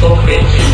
estou perdido.